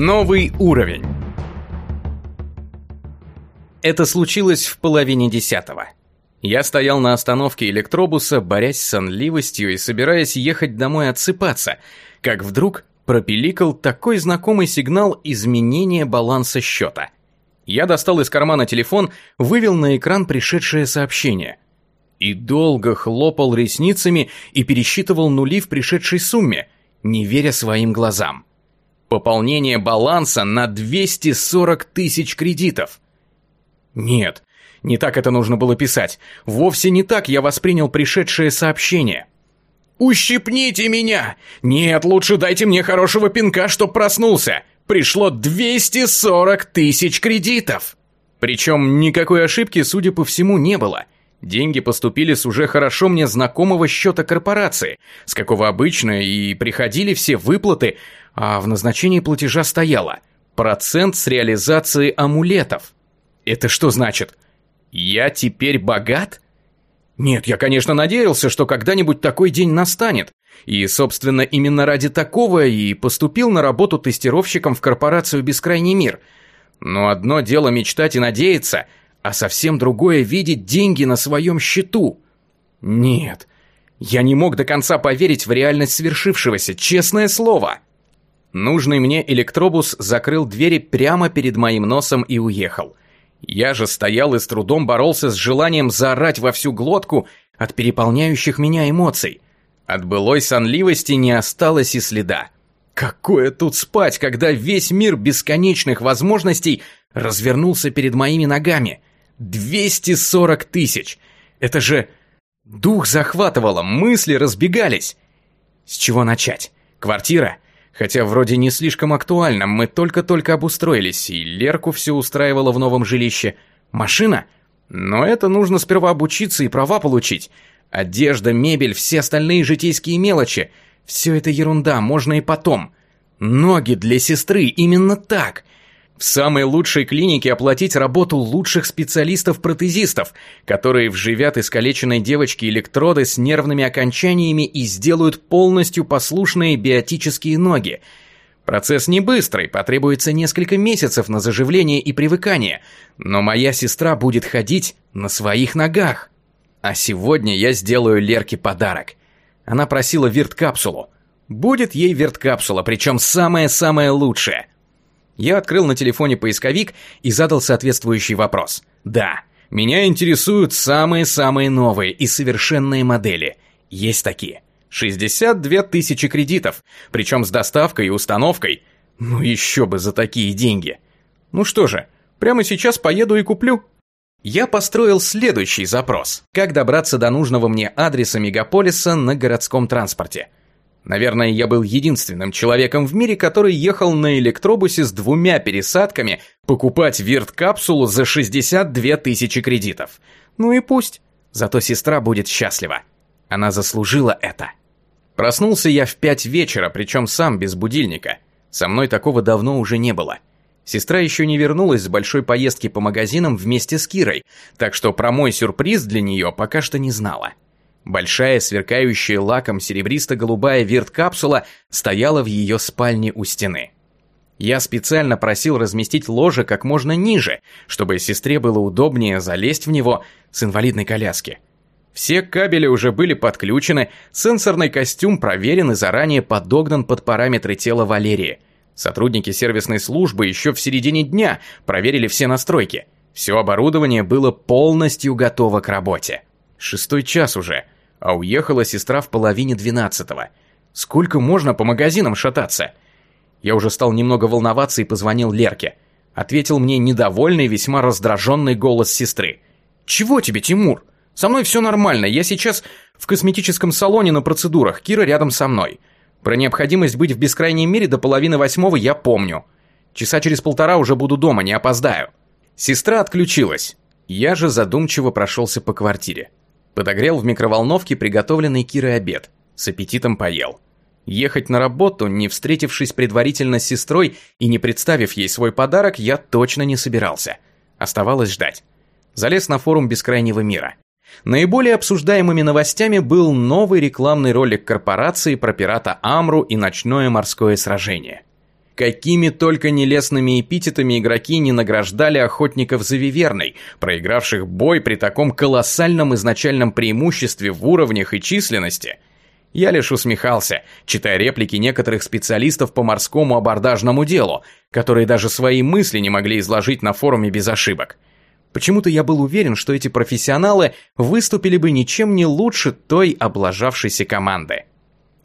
Новый уровень. Это случилось в половине десятого. Я стоял на остановке электробуса, борясь с сонливостью и собираясь ехать домой отсыпаться, как вдруг пропиликал такой знакомый сигнал изменения баланса счета. Я достал из кармана телефон, вывел на экран пришедшее сообщение. И долго хлопал ресницами и пересчитывал нули в пришедшей сумме, не веря своим глазам. Пополнение баланса на 240 тысяч кредитов. Нет, не так это нужно было писать. Вовсе не так я воспринял пришедшее сообщение. «Ущипните меня! Нет, лучше дайте мне хорошего пинка, чтоб проснулся! Пришло 240 тысяч кредитов!» Причем никакой ошибки, судя по всему, не было. Деньги поступили с уже хорошо мне знакомого счета корпорации, с какого обычно и приходили все выплаты, а в назначении платежа стояло «процент с реализации амулетов». Это что значит? Я теперь богат? Нет, я, конечно, надеялся, что когда-нибудь такой день настанет. И, собственно, именно ради такого и поступил на работу тестировщиком в корпорацию «Бескрайний мир». Но одно дело мечтать и надеяться, а совсем другое видеть деньги на своем счету. Нет, я не мог до конца поверить в реальность свершившегося, честное слово. Нужный мне электробус закрыл двери прямо перед моим носом и уехал. Я же стоял и с трудом боролся с желанием заорать во всю глотку от переполняющих меня эмоций. От былой сонливости не осталось и следа. Какое тут спать, когда весь мир бесконечных возможностей развернулся перед моими ногами? 240 тысяч! Это же... Дух захватывало, мысли разбегались. С чего начать? Квартира? Хотя вроде не слишком актуально, мы только-только обустроились, и Лерку все устраивало в новом жилище. Машина? Но это нужно сперва обучиться и права получить. Одежда, мебель, все остальные житейские мелочи. Все это ерунда, можно и потом. Ноги для сестры, именно так. В самой лучшей клинике оплатить работу лучших специалистов-протезистов, которые вживят искалеченной девочке электроды с нервными окончаниями и сделают полностью послушные биотические ноги. Процесс не быстрый, потребуется несколько месяцев на заживление и привыкание, но моя сестра будет ходить на своих ногах. А сегодня я сделаю Лерке подарок. Она просила вирт-капсулу. Будет ей вирт-капсула, причем самая-самая лучшая – я открыл на телефоне поисковик и задал соответствующий вопрос. Да, меня интересуют самые-самые новые и совершенные модели. Есть такие. 62 тысячи кредитов, причем с доставкой и установкой. Ну еще бы за такие деньги. Ну что же, прямо сейчас поеду и куплю. Я построил следующий запрос. Как добраться до нужного мне адреса мегаполиса на городском транспорте? Наверное, я был единственным человеком в мире, который ехал на электробусе с двумя пересадками покупать вирт-капсулу за 62 тысячи кредитов. Ну и пусть. Зато сестра будет счастлива. Она заслужила это. Проснулся я в пять вечера, причем сам без будильника. Со мной такого давно уже не было. Сестра еще не вернулась с большой поездки по магазинам вместе с Кирой, так что про мой сюрприз для нее пока что не знала. Большая, сверкающая лаком серебристо-голубая вирт-капсула стояла в ее спальне у стены. Я специально просил разместить ложе как можно ниже, чтобы сестре было удобнее залезть в него с инвалидной коляски. Все кабели уже были подключены, сенсорный костюм проверен и заранее подогнан под параметры тела Валерии. Сотрудники сервисной службы еще в середине дня проверили все настройки. Все оборудование было полностью готово к работе. Шестой час уже – а уехала сестра в половине двенадцатого. Сколько можно по магазинам шататься? Я уже стал немного волноваться и позвонил Лерке. Ответил мне недовольный, весьма раздраженный голос сестры. «Чего тебе, Тимур? Со мной все нормально, я сейчас в косметическом салоне на процедурах, Кира рядом со мной. Про необходимость быть в бескрайнем мире до половины восьмого я помню. Часа через полтора уже буду дома, не опоздаю». Сестра отключилась. Я же задумчиво прошелся по квартире. Подогрел в микроволновке приготовленный Кирой обед. С аппетитом поел. Ехать на работу, не встретившись предварительно с сестрой и не представив ей свой подарок, я точно не собирался. Оставалось ждать. Залез на форум Бескрайнего мира. Наиболее обсуждаемыми новостями был новый рекламный ролик корпорации про пирата Амру и ночное морское сражение. Какими только нелестными эпитетами игроки не награждали охотников за Виверной, проигравших бой при таком колоссальном изначальном преимуществе в уровнях и численности. Я лишь усмехался, читая реплики некоторых специалистов по морскому абордажному делу, которые даже свои мысли не могли изложить на форуме без ошибок. Почему-то я был уверен, что эти профессионалы выступили бы ничем не лучше той облажавшейся команды.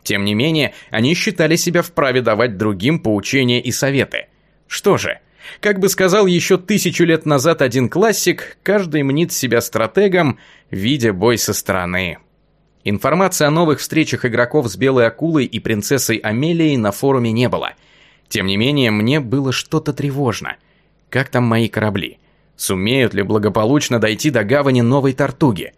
Тем не менее, они считали себя вправе давать другим поучения и советы. Что же, как бы сказал еще тысячу лет назад один классик, каждый мнит себя стратегом, видя бой со стороны. Информации о новых встречах игроков с Белой Акулой и принцессой Амелией на форуме не было. Тем не менее, мне было что-то тревожно. Как там мои корабли? Сумеют ли благополучно дойти до гавани Новой Тартуги?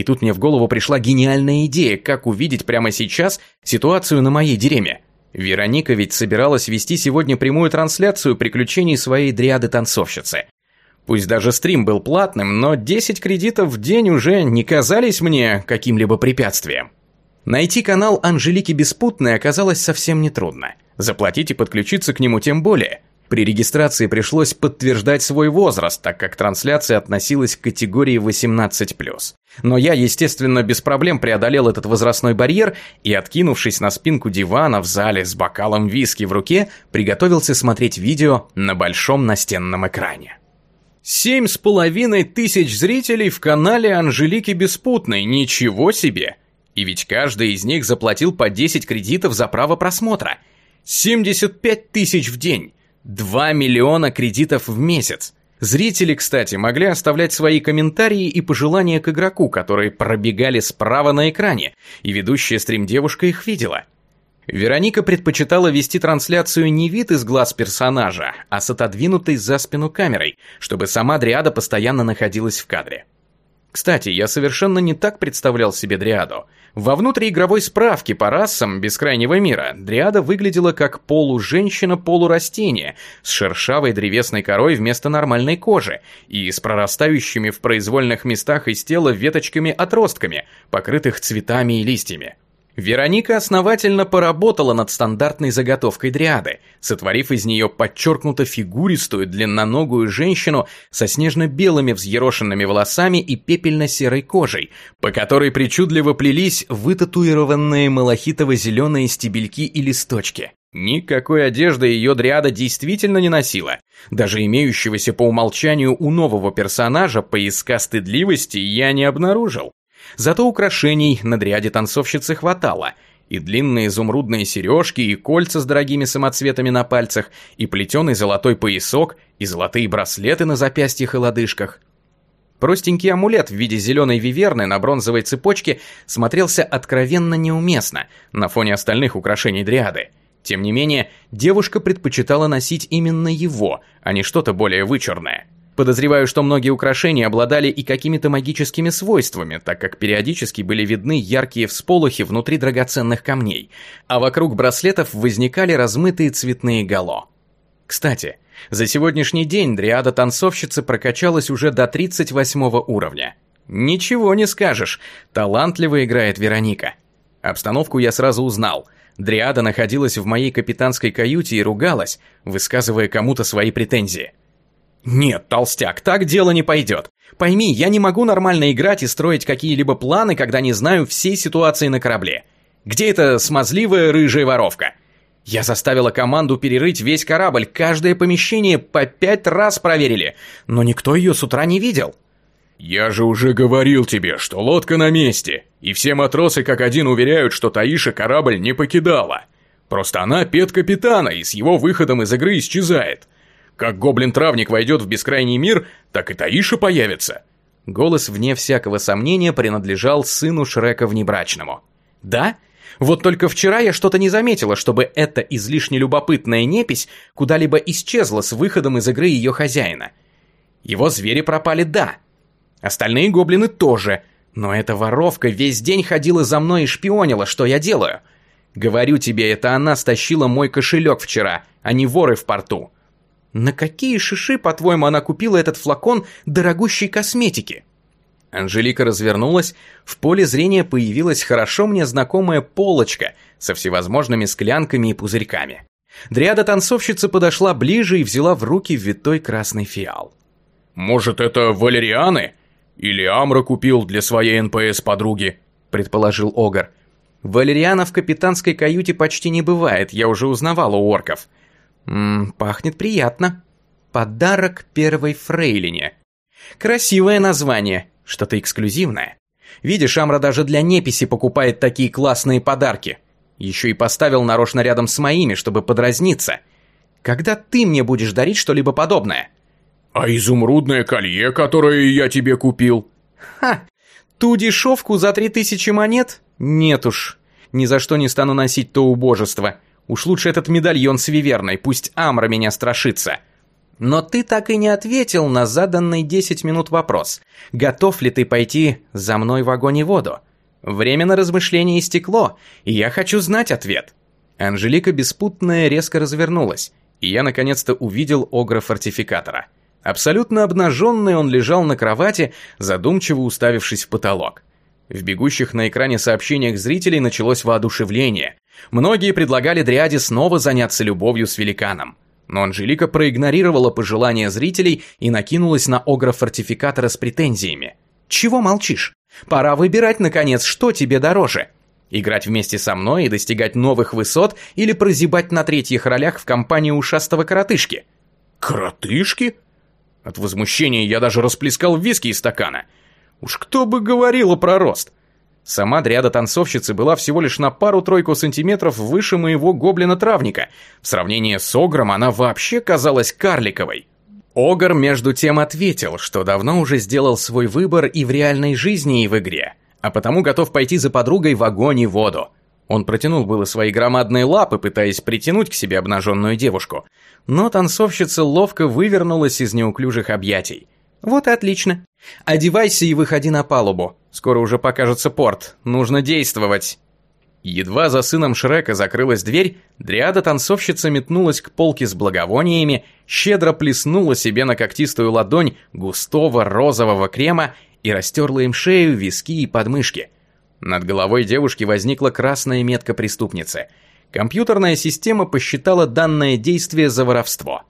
И тут мне в голову пришла гениальная идея, как увидеть прямо сейчас ситуацию на моей деревне. Вероника ведь собиралась вести сегодня прямую трансляцию приключений своей дриады-танцовщицы. Пусть даже стрим был платным, но 10 кредитов в день уже не казались мне каким-либо препятствием. Найти канал Анжелики Беспутной оказалось совсем нетрудно. Заплатить и подключиться к нему тем более – при регистрации пришлось подтверждать свой возраст, так как трансляция относилась к категории 18+. Но я, естественно, без проблем преодолел этот возрастной барьер и, откинувшись на спинку дивана в зале с бокалом виски в руке, приготовился смотреть видео на большом настенном экране. Семь с половиной тысяч зрителей в канале Анжелики Беспутной, ничего себе! И ведь каждый из них заплатил по 10 кредитов за право просмотра. 75 тысяч в день. 2 миллиона кредитов в месяц. Зрители, кстати, могли оставлять свои комментарии и пожелания к игроку, которые пробегали справа на экране, и ведущая стрим-девушка их видела. Вероника предпочитала вести трансляцию не вид из глаз персонажа, а с отодвинутой за спину камерой, чтобы сама Дриада постоянно находилась в кадре. Кстати, я совершенно не так представлял себе Дриаду – во внутриигровой справке по расам бескрайнего мира Дриада выглядела как полуженщина-полурастение с шершавой древесной корой вместо нормальной кожи и с прорастающими в произвольных местах из тела веточками-отростками, покрытых цветами и листьями. Вероника основательно поработала над стандартной заготовкой дриады, сотворив из нее подчеркнуто фигуристую длинноногую женщину со снежно-белыми взъерошенными волосами и пепельно-серой кожей, по которой причудливо плелись вытатуированные малахитово-зеленые стебельки и листочки. Никакой одежды ее дриада действительно не носила. Даже имеющегося по умолчанию у нового персонажа поиска стыдливости я не обнаружил. Зато украшений на дряде танцовщицы хватало. И длинные изумрудные сережки, и кольца с дорогими самоцветами на пальцах, и плетеный золотой поясок, и золотые браслеты на запястьях и лодыжках. Простенький амулет в виде зеленой виверны на бронзовой цепочке смотрелся откровенно неуместно на фоне остальных украшений дриады. Тем не менее, девушка предпочитала носить именно его, а не что-то более вычурное. Подозреваю, что многие украшения обладали и какими-то магическими свойствами, так как периодически были видны яркие всполохи внутри драгоценных камней, а вокруг браслетов возникали размытые цветные гало. Кстати, за сегодняшний день дриада танцовщицы прокачалась уже до 38 уровня. Ничего не скажешь, талантливо играет Вероника. Обстановку я сразу узнал. Дриада находилась в моей капитанской каюте и ругалась, высказывая кому-то свои претензии. «Нет, толстяк, так дело не пойдет. Пойми, я не могу нормально играть и строить какие-либо планы, когда не знаю всей ситуации на корабле. Где эта смазливая рыжая воровка? Я заставила команду перерыть весь корабль, каждое помещение по пять раз проверили, но никто ее с утра не видел». «Я же уже говорил тебе, что лодка на месте, и все матросы как один уверяют, что Таиша корабль не покидала. Просто она пет капитана и с его выходом из игры исчезает. Как гоблин-травник войдет в бескрайний мир, так и Таиша появится. Голос, вне всякого сомнения, принадлежал сыну Шрека внебрачному. «Да? Вот только вчера я что-то не заметила, чтобы эта излишне любопытная непись куда-либо исчезла с выходом из игры ее хозяина. Его звери пропали, да. Остальные гоблины тоже. Но эта воровка весь день ходила за мной и шпионила, что я делаю. Говорю тебе, это она стащила мой кошелек вчера, а не воры в порту. На какие шиши, по-твоему, она купила этот флакон дорогущей косметики? Анжелика развернулась, в поле зрения появилась хорошо мне знакомая полочка со всевозможными склянками и пузырьками. Дриада-танцовщица подошла ближе и взяла в руки витой красный фиал. «Может, это валерианы? Или Амра купил для своей НПС-подруги?» – предположил Огар. «Валериана в капитанской каюте почти не бывает, я уже узнавал у орков». «Ммм, пахнет приятно. Подарок первой фрейлине. Красивое название, что-то эксклюзивное. Видишь, Амра даже для неписи покупает такие классные подарки. Еще и поставил нарочно рядом с моими, чтобы подразниться. Когда ты мне будешь дарить что-либо подобное? А изумрудное колье, которое я тебе купил? Ха, ту дешевку за три тысячи монет? Нет уж, ни за что не стану носить то убожество. Уж лучше этот медальон с виверной, пусть Амра меня страшится. Но ты так и не ответил на заданный 10 минут вопрос. Готов ли ты пойти за мной в огонь и воду? Время на размышление истекло, и я хочу знать ответ. Анжелика Беспутная резко развернулась, и я наконец-то увидел огра-фортификатора. Абсолютно обнаженный он лежал на кровати, задумчиво уставившись в потолок. В бегущих на экране сообщениях зрителей началось воодушевление. Многие предлагали Дриаде снова заняться любовью с великаном. Но Анжелика проигнорировала пожелания зрителей и накинулась на огра-фортификатора с претензиями. «Чего молчишь? Пора выбирать, наконец, что тебе дороже. Играть вместе со мной и достигать новых высот или прозябать на третьих ролях в компании ушастого коротышки?» «Коротышки?» От возмущения я даже расплескал виски из стакана. Уж кто бы говорил про рост. Сама дряда танцовщицы была всего лишь на пару-тройку сантиметров выше моего гоблина-травника. В сравнении с Огром она вообще казалась карликовой. Огр между тем ответил, что давно уже сделал свой выбор и в реальной жизни, и в игре, а потому готов пойти за подругой в огонь и воду. Он протянул было свои громадные лапы, пытаясь притянуть к себе обнаженную девушку, но танцовщица ловко вывернулась из неуклюжих объятий. «Вот и отлично. Одевайся и выходи на палубу. Скоро уже покажется порт. Нужно действовать». Едва за сыном Шрека закрылась дверь, дриада-танцовщица метнулась к полке с благовониями, щедро плеснула себе на когтистую ладонь густого розового крема и растерла им шею, виски и подмышки. Над головой девушки возникла красная метка преступницы. Компьютерная система посчитала данное действие за воровство.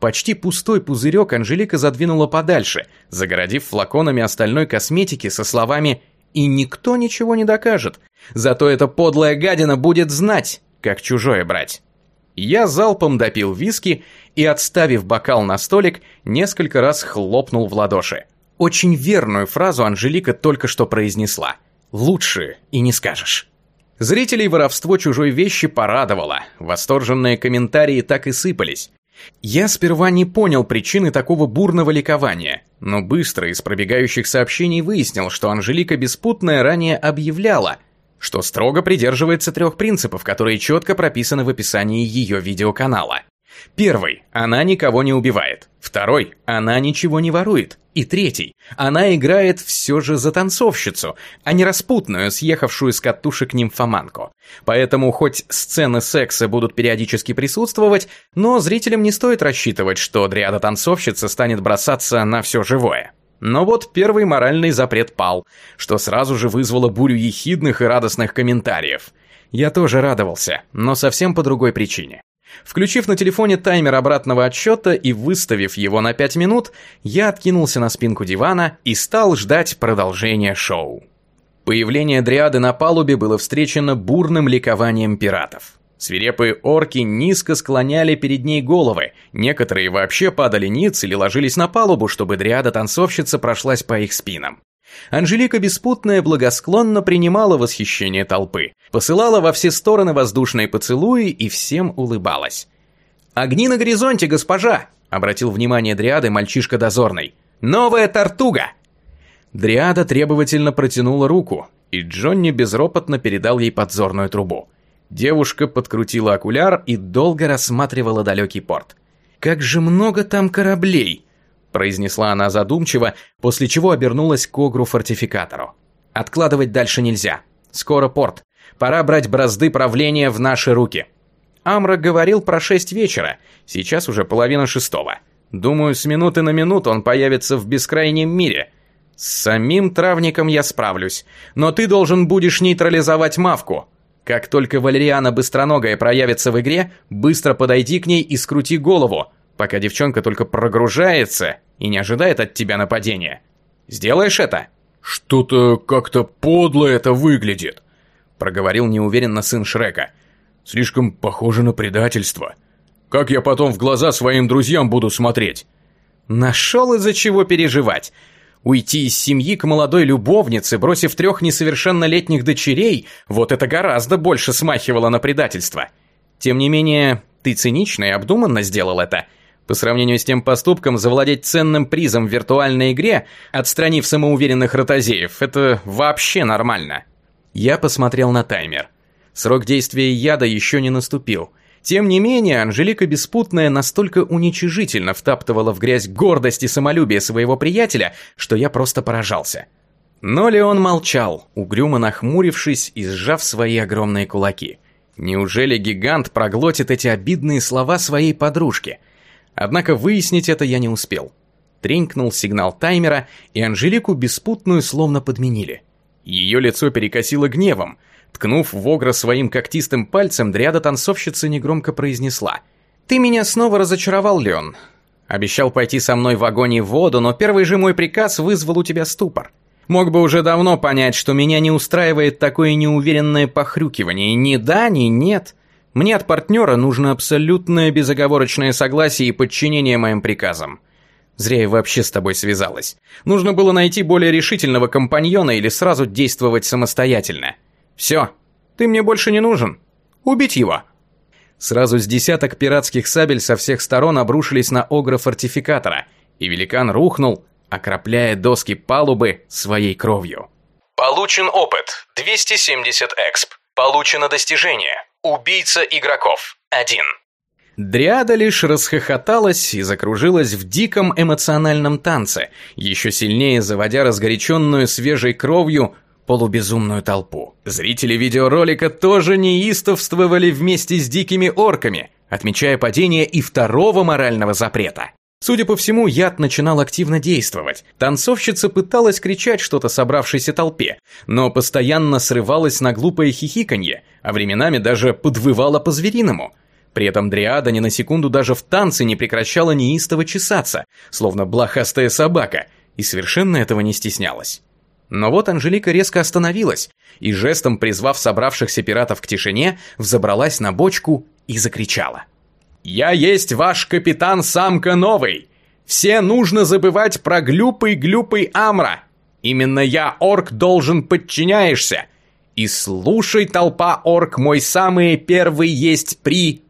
Почти пустой пузырек Анжелика задвинула подальше, загородив флаконами остальной косметики со словами «И никто ничего не докажет. Зато эта подлая гадина будет знать, как чужое брать». Я залпом допил виски и, отставив бокал на столик, несколько раз хлопнул в ладоши. Очень верную фразу Анжелика только что произнесла. «Лучше и не скажешь». Зрителей воровство чужой вещи порадовало, восторженные комментарии так и сыпались. Я сперва не понял причины такого бурного ликования, но быстро из пробегающих сообщений выяснил, что Анжелика Беспутная ранее объявляла, что строго придерживается трех принципов, которые четко прописаны в описании ее видеоканала. Первый – она никого не убивает. Второй – она ничего не ворует. И третий – она играет все же за танцовщицу, а не распутную, съехавшую с катушек нимфоманку. Поэтому хоть сцены секса будут периодически присутствовать, но зрителям не стоит рассчитывать, что дриада-танцовщица станет бросаться на все живое. Но вот первый моральный запрет пал, что сразу же вызвало бурю ехидных и радостных комментариев. Я тоже радовался, но совсем по другой причине. Включив на телефоне таймер обратного отсчета и выставив его на 5 минут, я откинулся на спинку дивана и стал ждать продолжения шоу. Появление Дриады на палубе было встречено бурным ликованием пиратов. Свирепые орки низко склоняли перед ней головы, некоторые вообще падали ниц или ложились на палубу, чтобы Дриада-танцовщица прошлась по их спинам. Анжелика Беспутная благосклонно принимала восхищение толпы, посылала во все стороны воздушные поцелуи и всем улыбалась. «Огни на горизонте, госпожа!» — обратил внимание Дриады мальчишка дозорный. «Новая тортуга!» Дриада требовательно протянула руку, и Джонни безропотно передал ей подзорную трубу. Девушка подкрутила окуляр и долго рассматривала далекий порт. «Как же много там кораблей!» Произнесла она задумчиво, после чего обернулась к огру-фортификатору. «Откладывать дальше нельзя. Скоро порт. Пора брать бразды правления в наши руки». Амра говорил про шесть вечера, сейчас уже половина шестого. Думаю, с минуты на минуту он появится в бескрайнем мире. С самим травником я справлюсь, но ты должен будешь нейтрализовать мавку. Как только Валериана Быстроногая проявится в игре, быстро подойди к ней и скрути голову, пока девчонка только прогружается и не ожидает от тебя нападения. Сделаешь это?» «Что-то как-то подло это выглядит», — проговорил неуверенно сын Шрека. «Слишком похоже на предательство. Как я потом в глаза своим друзьям буду смотреть?» «Нашел из-за чего переживать. Уйти из семьи к молодой любовнице, бросив трех несовершеннолетних дочерей, вот это гораздо больше смахивало на предательство. Тем не менее, ты цинично и обдуманно сделал это». По сравнению с тем поступком, завладеть ценным призом в виртуальной игре, отстранив самоуверенных ротозеев, это вообще нормально. Я посмотрел на таймер. Срок действия яда еще не наступил. Тем не менее, Анжелика Беспутная настолько уничижительно втаптывала в грязь гордость и самолюбие своего приятеля, что я просто поражался. Но Леон молчал, угрюмо нахмурившись и сжав свои огромные кулаки. Неужели гигант проглотит эти обидные слова своей подружки – Однако выяснить это я не успел. Тренькнул сигнал таймера, и Анжелику беспутную словно подменили. Ее лицо перекосило гневом. Ткнув в Огра своим когтистым пальцем, дряда танцовщица негромко произнесла. «Ты меня снова разочаровал, Леон. Обещал пойти со мной в и в воду, но первый же мой приказ вызвал у тебя ступор. Мог бы уже давно понять, что меня не устраивает такое неуверенное похрюкивание. Ни да, ни нет. Мне от партнера нужно абсолютное безоговорочное согласие и подчинение моим приказам. Зря я вообще с тобой связалась. Нужно было найти более решительного компаньона или сразу действовать самостоятельно. Все, ты мне больше не нужен. Убить его. Сразу с десяток пиратских сабель со всех сторон обрушились на огра-фортификатора, и великан рухнул, окропляя доски палубы своей кровью. Получен опыт 270 эксп. Получено достижение Убийца игроков. Один. Дриада лишь расхохоталась и закружилась в диком эмоциональном танце, еще сильнее заводя разгоряченную свежей кровью полубезумную толпу. Зрители видеоролика тоже неистовствовали вместе с дикими орками, отмечая падение и второго морального запрета. Судя по всему, яд начинал активно действовать. Танцовщица пыталась кричать что-то собравшейся толпе, но постоянно срывалась на глупое хихиканье, а временами даже подвывала по-звериному. При этом Дриада ни на секунду даже в танце не прекращала неистово чесаться, словно блохастая собака, и совершенно этого не стеснялась. Но вот Анжелика резко остановилась и, жестом призвав собравшихся пиратов к тишине, взобралась на бочку и закричала. «Я есть ваш капитан-самка новый! Все нужно забывать про глюпый-глюпый Амра! Именно я, орк, должен подчиняешься! И слушай, толпа орк, мой самый первый есть при...»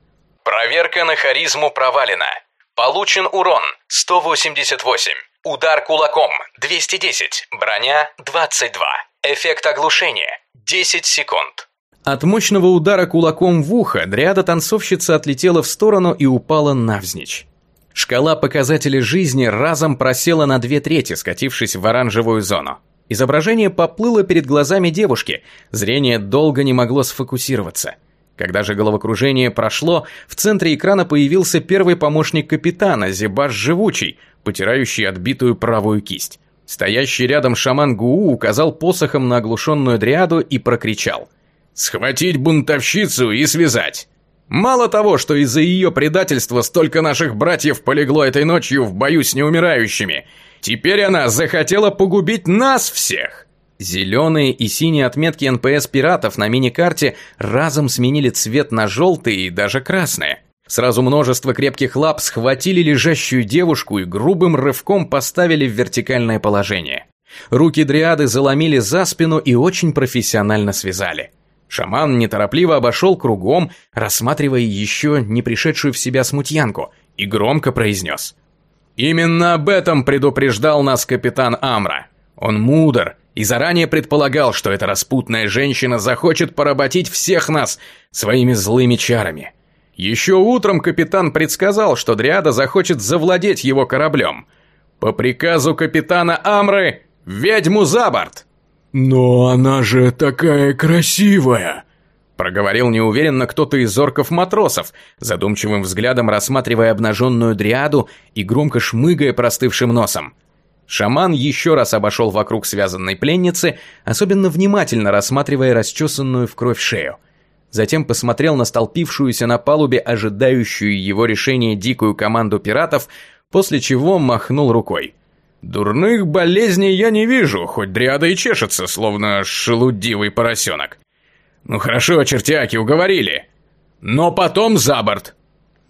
Проверка на харизму провалена. Получен урон 188. Удар кулаком 210. Броня 22. Эффект оглушения 10 секунд. От мощного удара кулаком в ухо дриада танцовщица отлетела в сторону и упала навзничь. Шкала показателей жизни разом просела на две трети, скатившись в оранжевую зону. Изображение поплыло перед глазами девушки, зрение долго не могло сфокусироваться. Когда же головокружение прошло, в центре экрана появился первый помощник капитана, Зебаш Живучий, потирающий отбитую правую кисть. Стоящий рядом шаман Гуу указал посохом на оглушенную дриаду и прокричал – Схватить бунтовщицу и связать. Мало того, что из-за ее предательства столько наших братьев полегло этой ночью в бою с неумирающими, теперь она захотела погубить нас всех. Зеленые и синие отметки НПС пиратов на мини-карте разом сменили цвет на желтые и даже красные. Сразу множество крепких лап схватили лежащую девушку и грубым рывком поставили в вертикальное положение. Руки дриады заломили за спину и очень профессионально связали. Шаман неторопливо обошел кругом, рассматривая еще не пришедшую в себя смутьянку, и громко произнес. «Именно об этом предупреждал нас капитан Амра. Он мудр и заранее предполагал, что эта распутная женщина захочет поработить всех нас своими злыми чарами. Еще утром капитан предсказал, что Дриада захочет завладеть его кораблем. По приказу капитана Амры, ведьму за борт!» «Но она же такая красивая!» Проговорил неуверенно кто-то из орков-матросов, задумчивым взглядом рассматривая обнаженную дриаду и громко шмыгая простывшим носом. Шаман еще раз обошел вокруг связанной пленницы, особенно внимательно рассматривая расчесанную в кровь шею. затем посмотрел на столпившуюся на палубе ожидающую его решения дикую команду пиратов, после чего махнул рукой. «Дурных болезней я не вижу, хоть дриада и чешется, словно шелудивый поросенок. Ну хорошо, чертяки, уговорили. Но потом за борт!»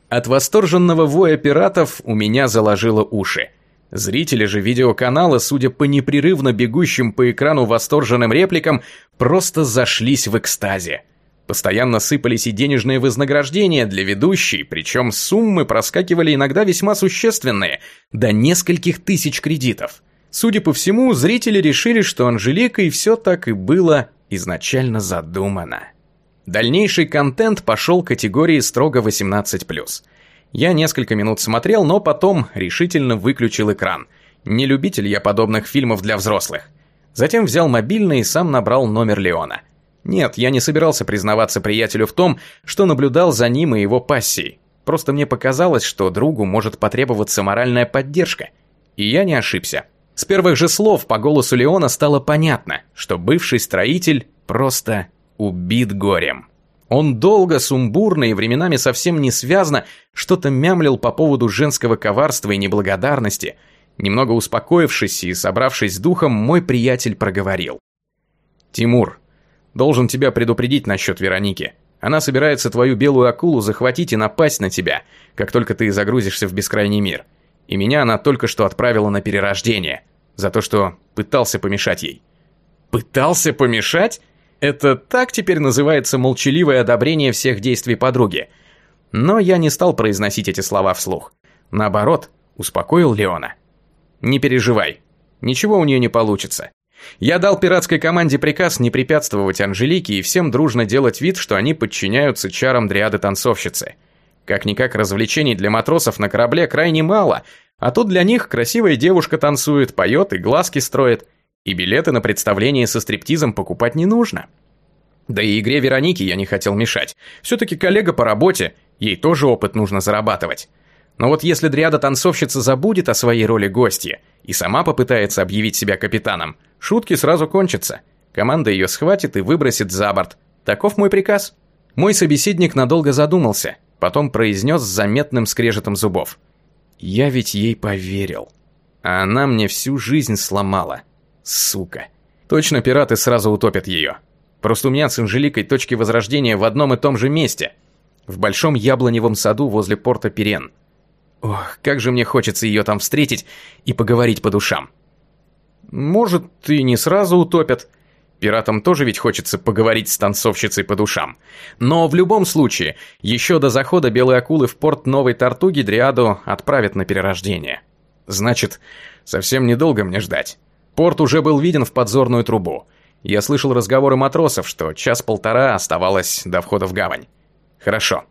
От восторженного воя пиратов у меня заложило уши. Зрители же видеоканала, судя по непрерывно бегущим по экрану восторженным репликам, просто зашлись в экстазе. Постоянно сыпались и денежные вознаграждения для ведущей, причем суммы проскакивали иногда весьма существенные, до нескольких тысяч кредитов. Судя по всему, зрители решили, что Анжеликой все так и было изначально задумано. Дальнейший контент пошел категории строго 18+. Я несколько минут смотрел, но потом решительно выключил экран. Не любитель я подобных фильмов для взрослых. Затем взял мобильный и сам набрал номер Леона – нет, я не собирался признаваться приятелю в том, что наблюдал за ним и его пассией. Просто мне показалось, что другу может потребоваться моральная поддержка. И я не ошибся. С первых же слов по голосу Леона стало понятно, что бывший строитель просто убит горем. Он долго, сумбурно и временами совсем не связно что-то мямлил по поводу женского коварства и неблагодарности. Немного успокоившись и собравшись с духом, мой приятель проговорил. «Тимур, Должен тебя предупредить насчет Вероники. Она собирается твою белую акулу захватить и напасть на тебя, как только ты загрузишься в бескрайний мир. И меня она только что отправила на перерождение, за то, что пытался помешать ей. Пытался помешать? Это так теперь называется молчаливое одобрение всех действий подруги. Но я не стал произносить эти слова вслух. Наоборот, успокоил Леона. Не переживай, ничего у нее не получится. Я дал пиратской команде приказ не препятствовать Анжелике и всем дружно делать вид, что они подчиняются чарам дриады-танцовщицы. Как-никак развлечений для матросов на корабле крайне мало, а тут для них красивая девушка танцует, поет и глазки строит, и билеты на представление со стриптизом покупать не нужно. Да и игре Вероники я не хотел мешать. Все-таки коллега по работе, ей тоже опыт нужно зарабатывать. Но вот если дриада-танцовщица забудет о своей роли гостья и сама попытается объявить себя капитаном, шутки сразу кончатся. Команда ее схватит и выбросит за борт. Таков мой приказ. Мой собеседник надолго задумался, потом произнес с заметным скрежетом зубов. «Я ведь ей поверил. А она мне всю жизнь сломала. Сука. Точно пираты сразу утопят ее. Просто у меня с Анжеликой точки возрождения в одном и том же месте. В большом яблоневом саду возле порта Пирен. Ох, как же мне хочется ее там встретить и поговорить по душам. Может, и не сразу утопят. Пиратам тоже ведь хочется поговорить с танцовщицей по душам. Но в любом случае, еще до захода белой акулы в порт Новой Тартуги Дриаду отправят на перерождение. Значит, совсем недолго мне ждать. Порт уже был виден в подзорную трубу. Я слышал разговоры матросов, что час-полтора оставалось до входа в гавань. Хорошо.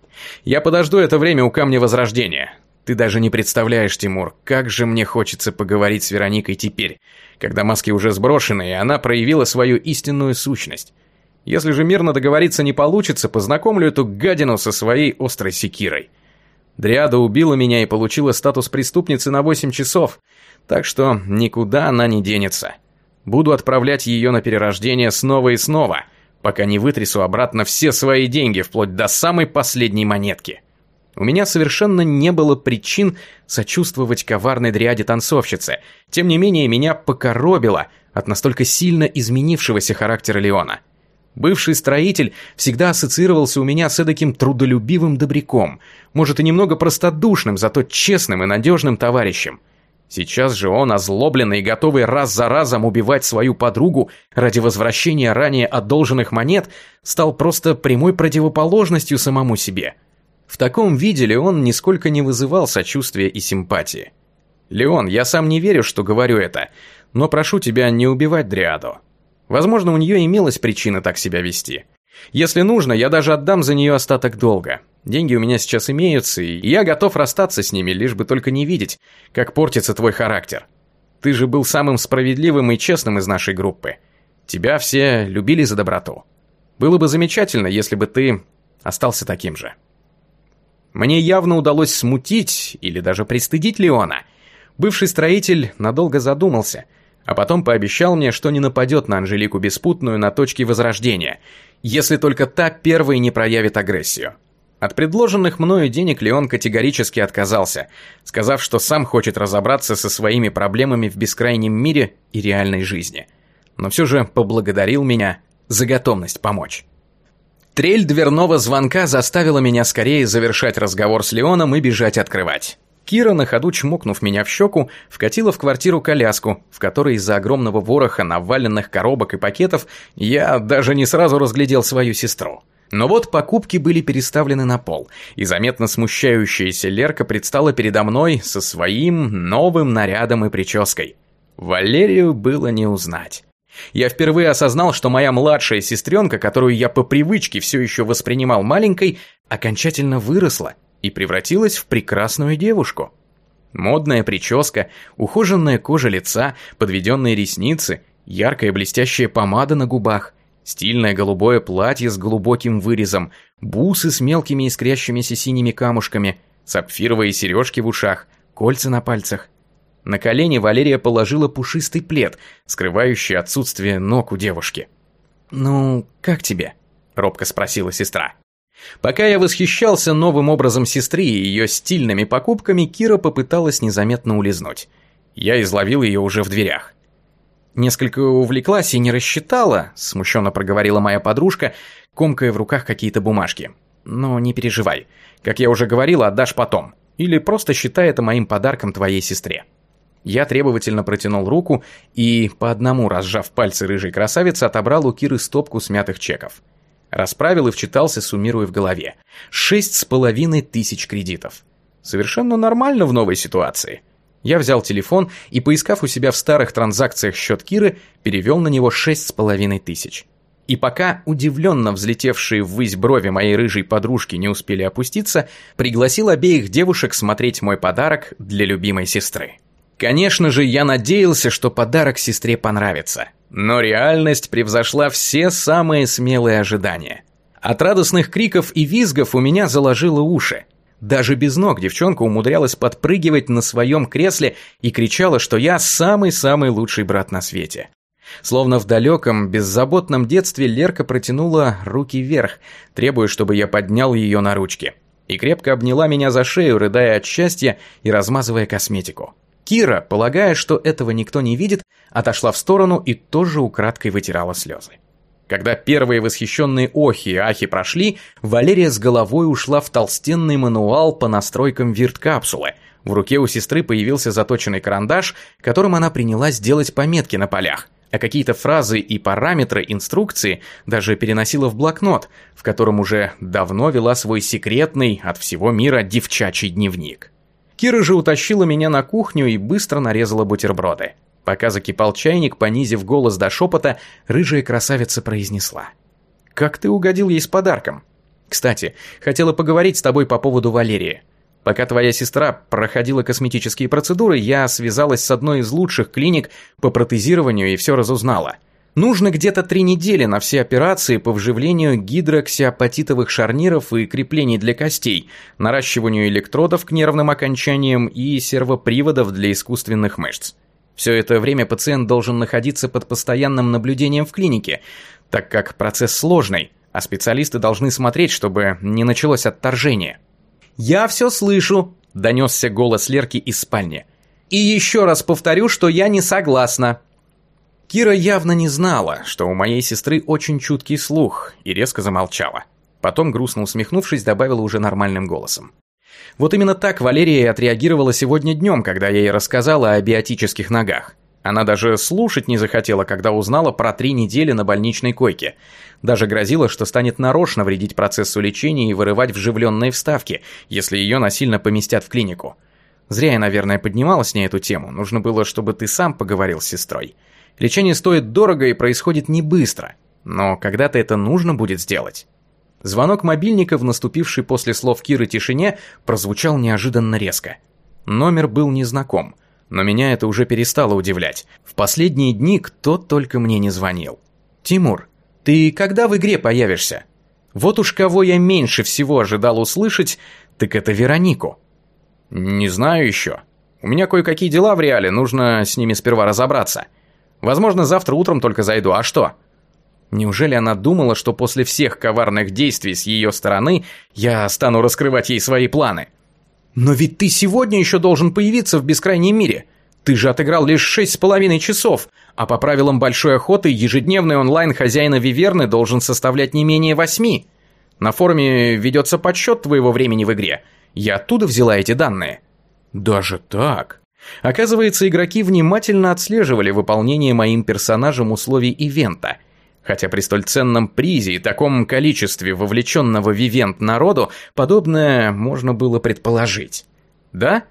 Я подожду это время у Камня Возрождения. Ты даже не представляешь, Тимур, как же мне хочется поговорить с Вероникой теперь, когда маски уже сброшены, и она проявила свою истинную сущность. Если же мирно договориться не получится, познакомлю эту гадину со своей острой секирой. Дриада убила меня и получила статус преступницы на 8 часов, так что никуда она не денется. Буду отправлять ее на перерождение снова и снова, пока не вытрясу обратно все свои деньги, вплоть до самой последней монетки. У меня совершенно не было причин сочувствовать коварной дриаде танцовщице. Тем не менее, меня покоробило от настолько сильно изменившегося характера Леона. Бывший строитель всегда ассоциировался у меня с эдаким трудолюбивым добряком, может и немного простодушным, зато честным и надежным товарищем. Сейчас же он, озлобленный и готовый раз за разом убивать свою подругу ради возвращения ранее одолженных монет, стал просто прямой противоположностью самому себе – в таком виде Леон нисколько не вызывал сочувствия и симпатии. «Леон, я сам не верю, что говорю это, но прошу тебя не убивать Дриаду. Возможно, у нее имелась причина так себя вести. Если нужно, я даже отдам за нее остаток долга. Деньги у меня сейчас имеются, и я готов расстаться с ними, лишь бы только не видеть, как портится твой характер. Ты же был самым справедливым и честным из нашей группы. Тебя все любили за доброту. Было бы замечательно, если бы ты остался таким же». Мне явно удалось смутить или даже пристыдить Леона. Бывший строитель надолго задумался, а потом пообещал мне, что не нападет на Анжелику Беспутную на точке Возрождения, Если только та первой не проявит агрессию. От предложенных мною денег Леон категорически отказался, сказав, что сам хочет разобраться со своими проблемами в бескрайнем мире и реальной жизни. Но все же поблагодарил меня за готовность помочь. Трель дверного звонка заставила меня скорее завершать разговор с Леоном и бежать открывать. Кира, на ходу чмокнув меня в щеку, вкатила в квартиру коляску, в которой из-за огромного вороха наваленных коробок и пакетов я даже не сразу разглядел свою сестру. Но вот покупки были переставлены на пол, и заметно смущающаяся Лерка предстала передо мной со своим новым нарядом и прической. Валерию было не узнать. Я впервые осознал, что моя младшая сестренка, которую я по привычке все еще воспринимал маленькой, окончательно выросла и превратилась в прекрасную девушку. Модная прическа, ухоженная кожа лица, подведенные ресницы, яркая блестящая помада на губах, стильное голубое платье с глубоким вырезом, бусы с мелкими искрящимися синими камушками, сапфировые сережки в ушах, кольца на пальцах. На колени Валерия положила пушистый плед, скрывающий отсутствие ног у девушки. «Ну, как тебе?» – робко спросила сестра. Пока я восхищался новым образом сестры и ее стильными покупками, Кира попыталась незаметно улизнуть. Я изловил ее уже в дверях. Несколько увлеклась и не рассчитала, смущенно проговорила моя подружка, комкая в руках какие-то бумажки. Но не переживай. Как я уже говорила, отдашь потом. Или просто считай это моим подарком твоей сестре. Я требовательно протянул руку и, по одному разжав пальцы рыжей красавицы, отобрал у Киры стопку смятых чеков. Расправил и вчитался, суммируя в голове. Шесть с половиной тысяч кредитов. Совершенно нормально в новой ситуации. Я взял телефон и, поискав у себя в старых транзакциях счет Киры, перевел на него шесть с половиной тысяч. И пока удивленно взлетевшие ввысь брови моей рыжей подружки не успели опуститься, пригласил обеих девушек смотреть мой подарок для любимой сестры. Конечно же, я надеялся, что подарок сестре понравится. Но реальность превзошла все самые смелые ожидания. От радостных криков и визгов у меня заложило уши. Даже без ног девчонка умудрялась подпрыгивать на своем кресле и кричала, что я самый-самый лучший брат на свете. Словно в далеком, беззаботном детстве Лерка протянула руки вверх, требуя, чтобы я поднял ее на ручки. И крепко обняла меня за шею, рыдая от счастья и размазывая косметику. Кира, полагая, что этого никто не видит, отошла в сторону и тоже украдкой вытирала слезы. Когда первые восхищенные охи и ахи прошли, Валерия с головой ушла в толстенный мануал по настройкам вирт-капсулы. В руке у сестры появился заточенный карандаш, которым она принялась делать пометки на полях, а какие-то фразы и параметры инструкции даже переносила в блокнот, в котором уже давно вела свой секретный от всего мира девчачий дневник. Кира же утащила меня на кухню и быстро нарезала бутерброды. Пока закипал чайник, понизив голос до шепота, рыжая красавица произнесла. «Как ты угодил ей с подарком? Кстати, хотела поговорить с тобой по поводу Валерии. Пока твоя сестра проходила косметические процедуры, я связалась с одной из лучших клиник по протезированию и все разузнала. Нужно где-то три недели на все операции по вживлению гидроксиапатитовых шарниров и креплений для костей, наращиванию электродов к нервным окончаниям и сервоприводов для искусственных мышц. Все это время пациент должен находиться под постоянным наблюдением в клинике, так как процесс сложный, а специалисты должны смотреть, чтобы не началось отторжение. «Я все слышу», – донесся голос Лерки из спальни. «И еще раз повторю, что я не согласна». Кира явно не знала, что у моей сестры очень чуткий слух, и резко замолчала. Потом, грустно усмехнувшись, добавила уже нормальным голосом. Вот именно так Валерия отреагировала сегодня днем, когда я ей рассказала о биотических ногах. Она даже слушать не захотела, когда узнала про три недели на больничной койке. Даже грозила, что станет нарочно вредить процессу лечения и вырывать вживленные вставки, если ее насильно поместят в клинику. Зря я, наверное, поднимала с ней эту тему. Нужно было, чтобы ты сам поговорил с сестрой. Лечение стоит дорого и происходит не быстро, но когда-то это нужно будет сделать. Звонок мобильника в наступившей после слов Киры тишине прозвучал неожиданно резко. Номер был незнаком, но меня это уже перестало удивлять. В последние дни кто только мне не звонил. «Тимур, ты когда в игре появишься?» Вот уж кого я меньше всего ожидал услышать, так это Веронику. «Не знаю еще. У меня кое-какие дела в реале, нужно с ними сперва разобраться». Возможно, завтра утром только зайду, а что?» Неужели она думала, что после всех коварных действий с ее стороны я стану раскрывать ей свои планы? Но ведь ты сегодня еще должен появиться в бескрайнем мире. Ты же отыграл лишь шесть с половиной часов, а по правилам большой охоты ежедневный онлайн хозяина Виверны должен составлять не менее восьми. На форуме ведется подсчет твоего времени в игре. Я оттуда взяла эти данные. Даже так? Оказывается, игроки внимательно отслеживали выполнение моим персонажем условий ивента. Хотя при столь ценном призе и таком количестве вовлеченного в ивент народу, подобное можно было предположить. Да?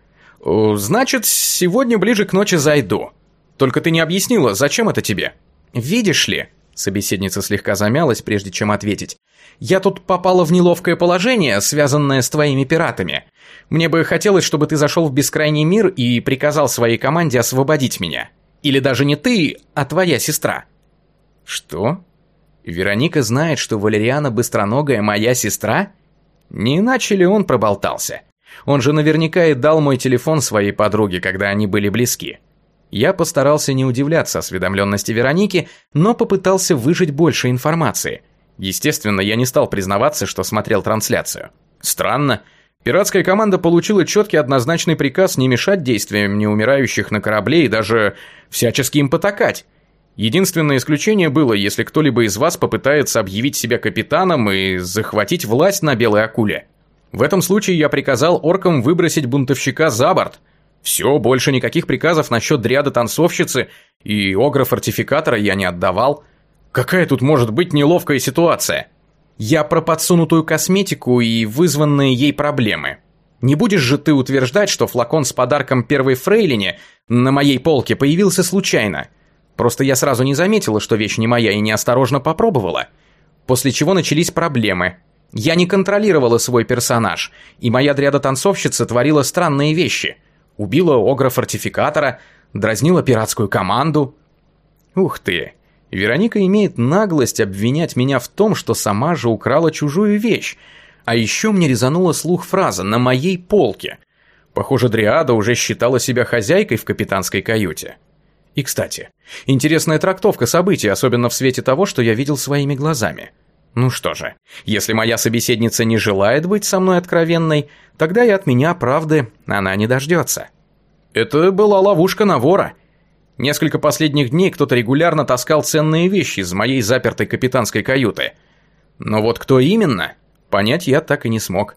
Значит, сегодня ближе к ночи зайду. Только ты не объяснила, зачем это тебе? Видишь ли, собеседница слегка замялась, прежде чем ответить. Я тут попала в неловкое положение, связанное с твоими пиратами. Мне бы хотелось, чтобы ты зашел в бескрайний мир и приказал своей команде освободить меня. Или даже не ты, а твоя сестра». «Что? Вероника знает, что Валериана Быстроногая моя сестра?» Не иначе ли он проболтался? Он же наверняка и дал мой телефон своей подруге, когда они были близки. Я постарался не удивляться осведомленности Вероники, но попытался выжить больше информации. Естественно, я не стал признаваться, что смотрел трансляцию. Странно, Пиратская команда получила четкий однозначный приказ не мешать действиям неумирающих на корабле и даже всячески им потакать. Единственное исключение было, если кто-либо из вас попытается объявить себя капитаном и захватить власть на белой акуле. В этом случае я приказал оркам выбросить бунтовщика за борт. Все, больше никаких приказов насчет дриады танцовщицы и огра-фортификатора я не отдавал. Какая тут может быть неловкая ситуация? Я про подсунутую косметику и вызванные ей проблемы. Не будешь же ты утверждать, что флакон с подарком первой фрейлине на моей полке появился случайно. Просто я сразу не заметила, что вещь не моя и неосторожно попробовала. После чего начались проблемы. Я не контролировала свой персонаж, и моя дряда-танцовщица творила странные вещи. Убила огра-фортификатора, дразнила пиратскую команду. Ух ты, Вероника имеет наглость обвинять меня в том, что сама же украла чужую вещь. А еще мне резанула слух фраза «на моей полке». Похоже, Дриада уже считала себя хозяйкой в капитанской каюте. И, кстати, интересная трактовка событий, особенно в свете того, что я видел своими глазами. Ну что же, если моя собеседница не желает быть со мной откровенной, тогда и от меня правды она не дождется. Это была ловушка на вора, Несколько последних дней кто-то регулярно таскал ценные вещи из моей запертой капитанской каюты. Но вот кто именно, понять я так и не смог.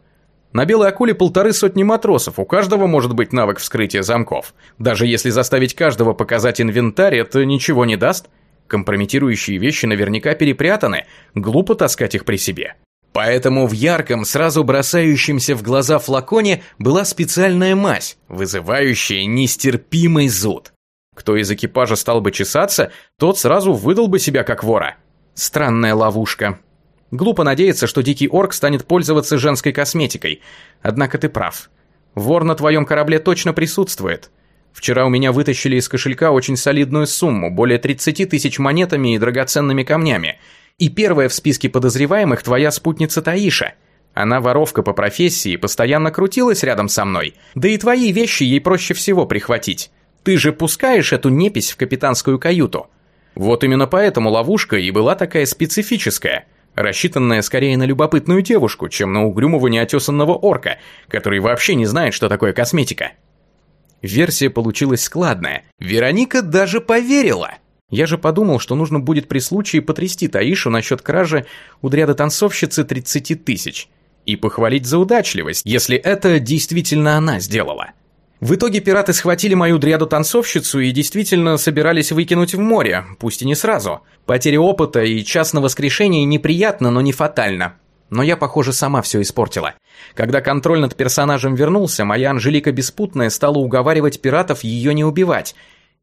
На белой акуле полторы сотни матросов, у каждого может быть навык вскрытия замков. Даже если заставить каждого показать инвентарь, это ничего не даст. Компрометирующие вещи наверняка перепрятаны, глупо таскать их при себе. Поэтому в ярком, сразу бросающемся в глаза флаконе была специальная мазь, вызывающая нестерпимый зуд. Кто из экипажа стал бы чесаться, тот сразу выдал бы себя как вора. Странная ловушка. Глупо надеяться, что дикий орк станет пользоваться женской косметикой. Однако ты прав. Вор на твоем корабле точно присутствует. Вчера у меня вытащили из кошелька очень солидную сумму, более 30 тысяч монетами и драгоценными камнями. И первая в списке подозреваемых твоя спутница Таиша. Она воровка по профессии постоянно крутилась рядом со мной. Да и твои вещи ей проще всего прихватить. Ты же пускаешь эту непись в капитанскую каюту. Вот именно поэтому ловушка и была такая специфическая, рассчитанная скорее на любопытную девушку, чем на угрюмого неотесанного орка, который вообще не знает, что такое косметика. Версия получилась складная. Вероника даже поверила. Я же подумал, что нужно будет при случае потрясти Таишу насчет кражи у дряда танцовщицы 30 тысяч и похвалить за удачливость, если это действительно она сделала. В итоге пираты схватили мою дряду-танцовщицу и действительно собирались выкинуть в море, пусть и не сразу. Потеря опыта и час на воскрешение неприятно, но не фатально. Но я, похоже, сама все испортила. Когда контроль над персонажем вернулся, моя Анжелика Беспутная стала уговаривать пиратов ее не убивать.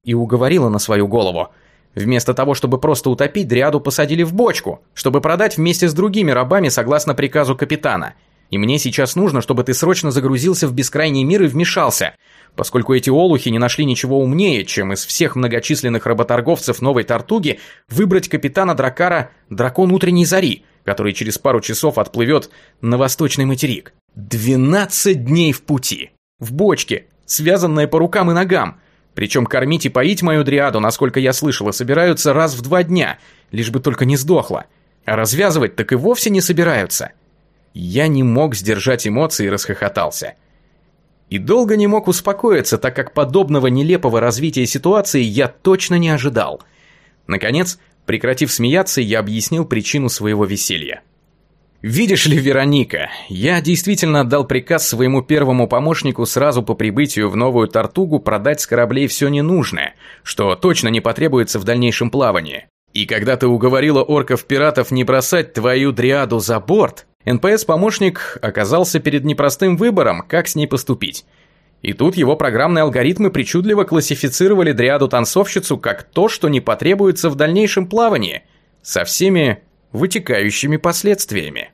И уговорила на свою голову. Вместо того, чтобы просто утопить, Дриаду посадили в бочку, чтобы продать вместе с другими рабами согласно приказу капитана – и мне сейчас нужно, чтобы ты срочно загрузился в бескрайний мир и вмешался, поскольку эти олухи не нашли ничего умнее, чем из всех многочисленных работорговцев Новой Тартуги выбрать капитана Дракара Дракон Утренней Зари, который через пару часов отплывет на восточный материк. 12 дней в пути. В бочке, связанная по рукам и ногам. Причем кормить и поить мою дриаду, насколько я слышала, собираются раз в два дня, лишь бы только не сдохла. А развязывать так и вовсе не собираются. Я не мог сдержать эмоции и расхохотался. И долго не мог успокоиться, так как подобного нелепого развития ситуации я точно не ожидал. Наконец, прекратив смеяться, я объяснил причину своего веселья. Видишь ли, Вероника, я действительно отдал приказ своему первому помощнику сразу по прибытию в Новую Тартугу продать с кораблей все ненужное, что точно не потребуется в дальнейшем плавании. И когда ты уговорила орков-пиратов не бросать твою дриаду за борт, НПС-помощник оказался перед непростым выбором, как с ней поступить. И тут его программные алгоритмы причудливо классифицировали дриаду-танцовщицу как то, что не потребуется в дальнейшем плавании, со всеми вытекающими последствиями.